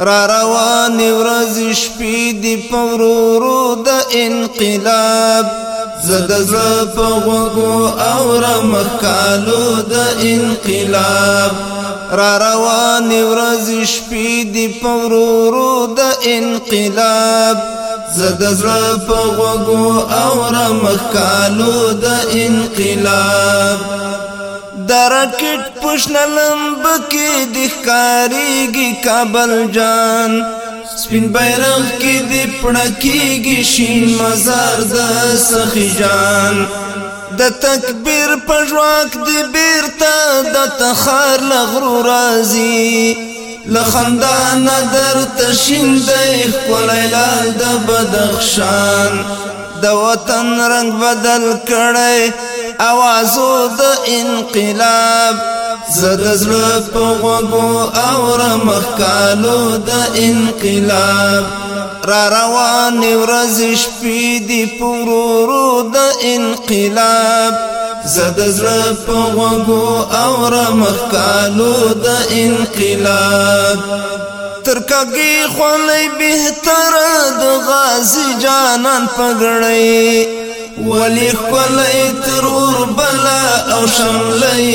را روان ورځ شپې دی پورورو د انقلاب. زد زړه په غوګو او د انقلاب. را روان ورځ شپې دی پورورو د انقلاب. زد زړه په غوګو او رمکالو د انقلاب. درکټ پښنلم بکی د ښکاریږي کابل جان۔ سپین بیرغ کې د پړکیږي شین مزار د سخی جان۔ د تکبیر پژواک دی بیرته د تخار لغرو رازی۔ لخندان در تشین دی خولای لال د بدخشان۔ د وطن رنگ بدل کړي اوازو د انقلاب. زد زړه په غوګو او رمخکالو د انقلاب. را روان ورځ شپې دی پورورو د انقلاب. زد زړه په غوګو او رمخکالو د انقلاب. ترکاږي خولې بهتر د غازی جانان پګړې ولی خپل ترور بلا او شملې